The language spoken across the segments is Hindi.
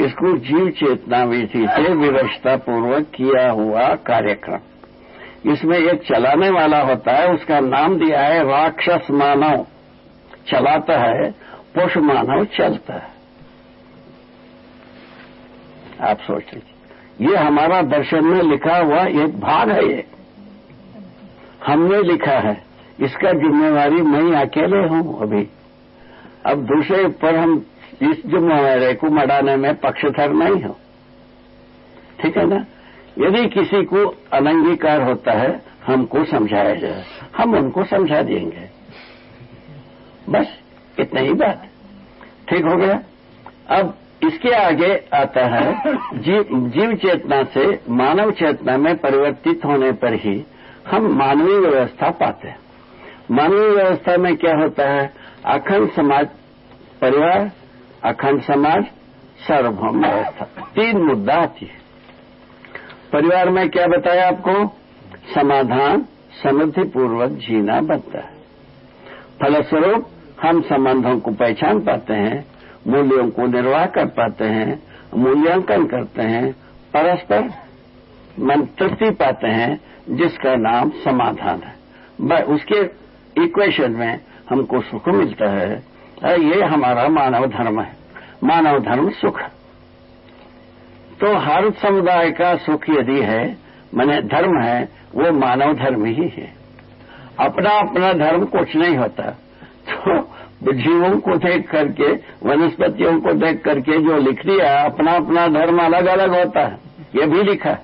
इसको जीव चेतना विधि से व्यवस्था पूर्वक किया हुआ कार्यक्रम। इसमें एक चलाने वाला होता है, उसका नाम दिया है राक्षस मानव। चलाता है पुष मानव चलता है। आप सोच लीजिए। ये हमारा दर्शन में लिखा हुआ एक भाग है ये। हमने लिखा है। इसका जिम्मेवारी मैं अकेले हूँ अभी। अब दूसरे पर हम इस जिम्मेवारी को मड़ाने में पक्षधर नहीं हो। ठीक है ना? यदि किसी को अनंगीकार होता है हमको समझाया जाए। हम उनको समझा देंगे। बस इतना ही बात। ठीक हो गया? अब इसके आगे आता है जीव, जीव चेतना से मानव चेतना में परिवर्तित होने पर ही हम मानवीय व्यवस्था पाते हैं। मानवीय व्यवस्था में क्या होता है? अखंड समाज परिवार अखंड समाज, सार्वभौम व्यवस्था। तीन मुद्दा आती है। परिवार में क्या बताया आपको? समाधान समृद्धि पूर्वक जीना बनता है। फलस्वरूप, हम संबंधों को पहचान पाते हैं, मूल्यों को निर्वाह कर पाते हैं, मूल्यांकन करते हैं, परस्पर मन तृप्ति पाते हैं, जिसका नाम समाधान है। उसके इक्वेशन में हमको सुख मिलता है। ये हमारा मानव धर्म है। मानव धर्म सुख। तो हर समुदाय का सुख यदि है, मैंने धर्म है, वो मानव धर्म ही है। अपना अपना धर्म कुछ नहीं होता। तो जीवों को देख करके, वनस्पतियों को देख करके जो लिख दिया, अपना अपना धर्म अलग अलग होता है। ये भी लिखा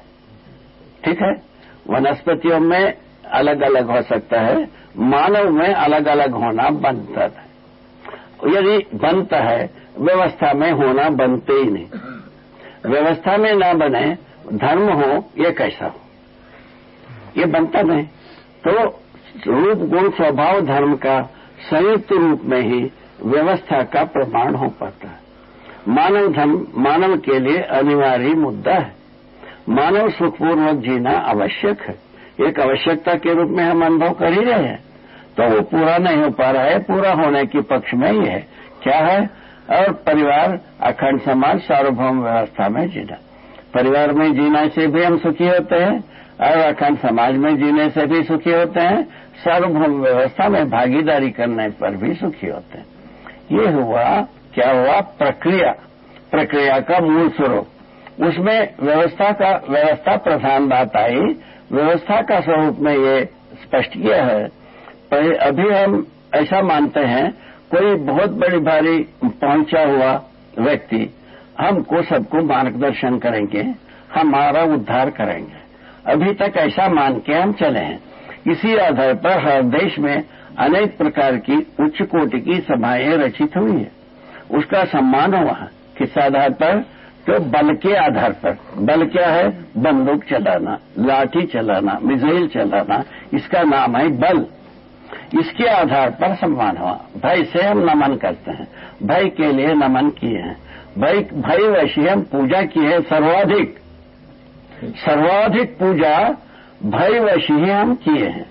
ठीक है? वनस्पतियों में अलग अलग हो सकता है। मानव में अलग अलग होना बनता है यदि बनता है, व्यवस्था में होना बनते ही नहीं। व्यवस्था में ना बने, धर्म हो, ये कैसा हो? ये बनता नहीं। तो रूप, गुण, स्वभाव, धर्म का संयुक्त रूप में ही व्यवस्था का प्रमाण हो पाता है। मानव धर्म, मानव के लिए अनिवार्य मुद्दा है। मानव सुखपूर्वक जीना आवश्यक है। एक आवश्यकता के रूप में हम अनुभव कर ही रहे हैं। तो वो पूरा नहीं हो पा रहा है, पूरा होने के पक्ष में ही है। क्या है? और परिवार, अखंड समाज, सार्वभौम व्यवस्था में जीना। परिवार में जीने से भी हम सुखी होते हैं, और अखंड समाज में जीने से भी सुखी होते हैं, सार्वभौम व्यवस्था में भागीदारी करने पर भी सुखी होते हैं। ये हुआ, क्या हुआ? प्रक्रिया। प्रक्रिया का मूल स्वरूप। उसमें व्यवस्था का, व्यवस्था प्रधान बात आई। व्यवस्था का स्वरूप में ये स्पष्ट किया है अभी हम ऐसा मानते हैं, कोई बहुत बड़ी भारी पहुँचा हुआ व्यक्ति हमको सबको मार्गदर्शन करेंगे, हमारा उद्धार करेंगे। अभी तक ऐसा मान के हम चले हैं। इसी आधार पर हर देश में अनेक प्रकार की उच्च कोटि की सभाएँ रचित हुई है। उसका सम्मान हुआ है। किस आधार पर? तो बल के आधार पर। बल क्या है? बंदूक चलाना, लाठी चलाना, मिसाइल चलाना, इसका नाम है बल। इसके आधार पर सम्मान हुआ भाई से हम नमन करते हैं। भाई के लिए नमन किए हैं। भाई भाई वैसी हम पूजा की है सर्वाधिक। सर्वाधिक पूजा भाई वैसी ही हम किए हैं।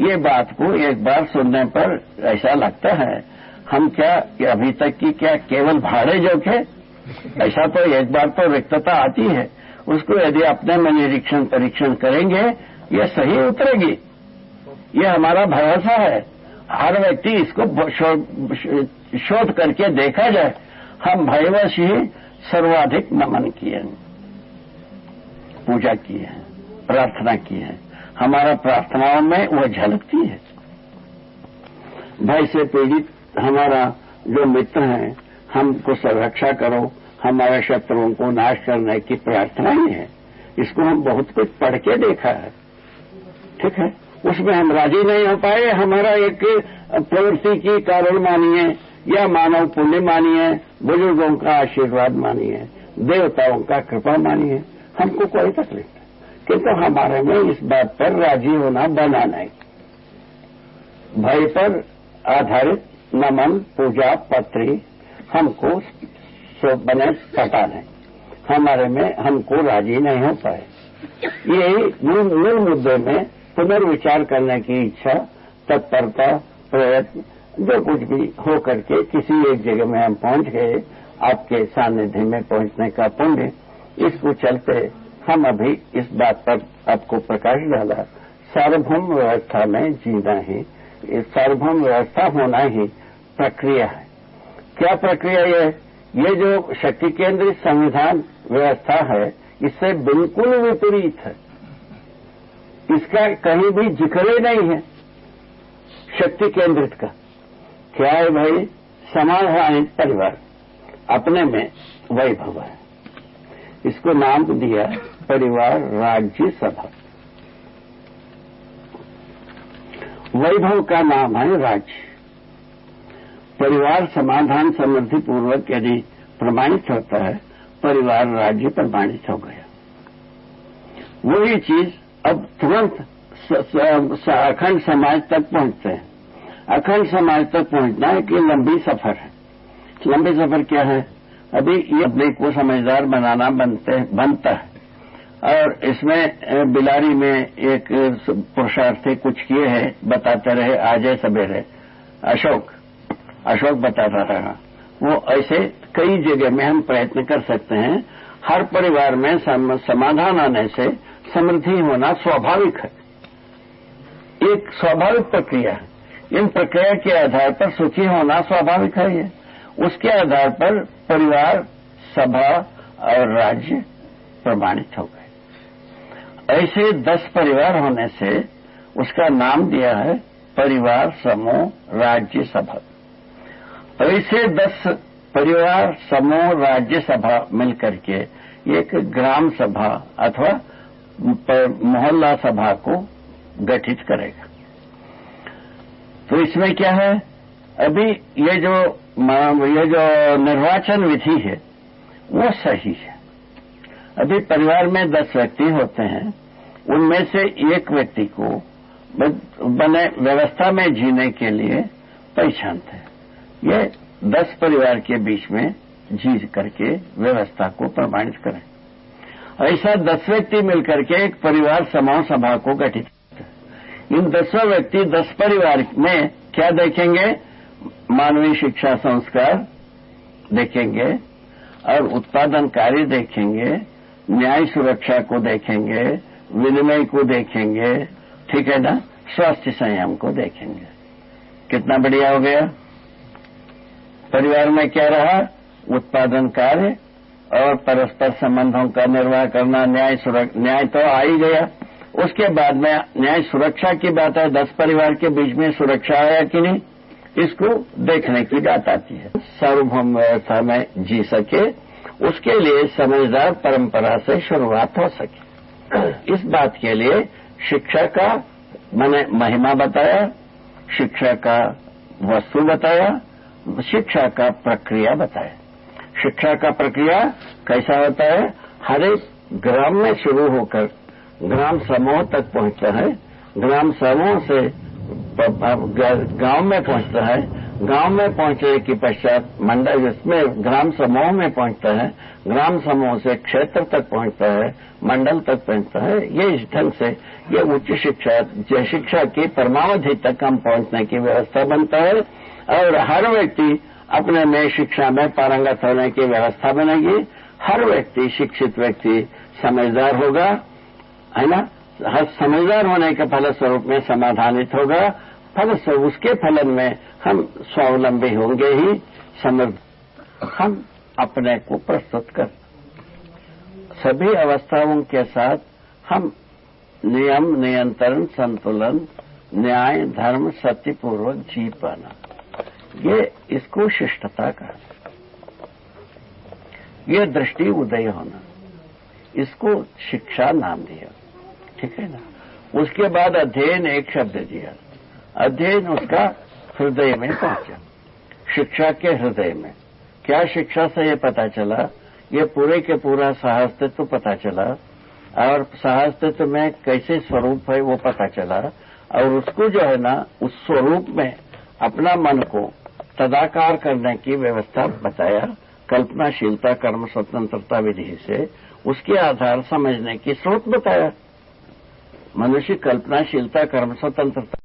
ये बात को एक बार सुनने पर ऐसा लगता है, हम क्या अभी तक की क्या केवल भाड़े जोखे? ऐसा तो एक बार तो रिक्तता आती है। उसको यदि अपने में निरीक्षण परीक्षण करेंगे, ये सही उतरेगी। ये हमारा भरोसा है। हर व्यक्ति इसको शोध करके देखा जाए। हम भयवश ही सर्वाधिक नमन किए पूजा की है। प्रार्थना की है। हमारा प्रार्थनाओं में वह झलकती है। भय से पीड़ित हमारा जो मित्र है, हमको संरक्षा करो। हमारे शत्रुओं को नाश करने की प्रार्थना ही है। इसको हम बहुत कुछ पढ़ के देखा है। ठीक है? उसमें हम राज़ी नहीं हो पाए। हमारा एक प्रवृत्ति की कारण मानिए, या मानव पुण्य मानिए, बुज़ुर्गों का आशीर्वाद मानिए, देवताओं का कृपा मानिए। हमको कोई तकलीफ़ नहीं। किंतु हमारे में इस बात पर राज़ी होना बना नहीं। भय पर आधारित नमन, पूजा, पत्री हमको बने पता नहीं। हमारे में हमको राज़ी नहीं हो पाए। यही मूल मुद्दे में पुनर्विचार करने की इच्छा, तत्परता, प्रयत्न, जो कुछ भी हो करके किसी एक जगह में हम पहुँच गए, आपके सानिध्य में पहुँचने का पुण्य, इसको चलते हम अभी इस बात पर आपको प्रकाश डाला। सार्वभौम व्यवस्था में जीना ही सार्वभौम व्यवस्था होना ही प्रक्रिया है। क्या प्रक्रिया ये ये जो शक्ति केंद्रित संविधान व्यवस्था है, इससे बिल्कुल विपरीत है। इसका कहीं भी ज़िक्र ही नहीं है। शक्ति केंद्रित का। क्या है भाई? समाधानित परिवार। अपने में वैभव है। इसको नाम दिया परिवार राज्य सभा। वैभव का नाम है राज्य। परिवार समाधान समृद्धि पूर्वक यदि प्रमाणित होता है, परिवार राज्य प्रमाणित हो गया। वही चीज़ अब तुरंत अखंड समाज तक पहुँचते हैं। अखंड समाज तक पहुँचना एक लंबी सफ़र है। लंबी सफ़र क्या है? अभी ये अपने को समझदार बनाना बनते, बनता है। और इसमें बिलारी में एक पुरुषार्थी कुछ किए हैं, बताते रहे, आज सवेरे। अशोक अशोक बताता रहा। वो ऐसे कई जगह में हम प्रयत्न कर सकते हैं। हर परिवार में समाधान आने से समृद्धि होना स्वाभाविक है। एक स्वाभाविक प्रक्रिया है। इन प्रक्रिया के आधार पर सुखी होना स्वाभाविक है ये। उसके आधार पर परिवार, सभा और राज्य प्रमाणित हो गए। ऐसे दस परिवार होने से उसका नाम दिया है परिवार, समूह, राज्य, सभा। ऐसे दस परिवार, समूह, राज्य, सभा मिलकर के एक ग्राम सभा अथवा मोहल्ला सभा को गठित करेगा। तो इसमें क्या है? अभी ये जो ये जो निर्वाचन विधि है, वो सही है। अभी परिवार में दस व्यक्ति होते हैं, उनमें से एक व्यक्ति को बने व्यवस्था में जीने के लिए पहचानते हैं। ये दस परिवार के बीच में जी करके व्यवस्था को प्रमाणित करें। ऐसा दस व्यक्ति मिलकर के एक परिवार समूह सभा को गठित इन दसों व्यक्ति दस परिवार में क्या देखेंगे? मानवीय शिक्षा संस्कार देखेंगे और उत्पादन कार्य देखेंगे, न्याय सुरक्षा को देखेंगे, विनिमय को देखेंगे, ठीक है ना? स्वास्थ्य संयम को देखेंगे। कितना बढ़िया हो गया। परिवार में क्या रहा? उत्पादन कार्य और परस्पर संबंधों का निर्वाह करना, न्याय न्याय तो आ ही गया। उसके बाद में न्याय सुरक्षा की बात है, दस परिवार के बीच में सुरक्षा आया कि नहीं, इसको देखने की बात आती है। सार्वभौम व्यवस्था में जी सके, उसके लिए समझदार परंपरा से शुरुआत हो सके। इस बात के लिए शिक्षा का मैंने महिमा बताया, शिक्षा का वस्तु बताया, शिक्षा का प्रक्रिया बताया। शिक्षा का प्रक्रिया कैसा होता है? हर एक ग्राम में शुरू होकर ग्राम समूह तक पहुँचता है। ग्राम समूह से गाँव में पहुँचता है। गाँव में पहुँचने के पश्चात मंडल इसमें ग्राम समूह में पहुँचता है, ग्राम समूह से क्षेत्र तक पहुँचता है, मंडल तक पहुँचता है। ये इस ढंग से ये उच्च शिक्षा शिक्षा की परमावधि तक हम पहुँचने की व्यवस्था बनता है। और हर व्यक्ति अपने में शिक्षा में पारंगत होने की व्यवस्था बनेगी। हर व्यक्ति, शिक्षित व्यक्ति समझदार होगा, है ना? हर समझदार होने के फलस्वरूप में समाधानित होगा। फलस्वरूप उसके फलन में हम स्वावलंबी होंगे ही। समृद्ध हम अपने को प्रस्तुत कर सभी अवस्थाओं के साथ हम नियम, नियंत्रण, संतुलन, न्याय, धर्म सत्यपूर्वक जी पाना। ये इसको शिष्टता का ये दृष्टि उदय होना। इसको शिक्षा नाम दिया। ठीक है ना? उसके बाद अध्ययन एक शब्द दिया। अध्ययन उसका हृदय में पहुँचा। शिक्षा के हृदय में। क्या शिक्षा से ये पता चला? ये पूरे के पूरा सहस्तित्व पता चला। और सहस्तित्व में कैसे स्वरूप है वो पता चला। और उसको जो है ना, उस स्वरूप में अपना मन को तदाकार करने की व्यवस्था बताया, कल्पनाशीलता, कर्म, स्वतंत्रता विधि से, उसके आधार समझने की स्रोत बताया। मनुष्य कल्पनाशीलता, कर्म, स्वतंत्रता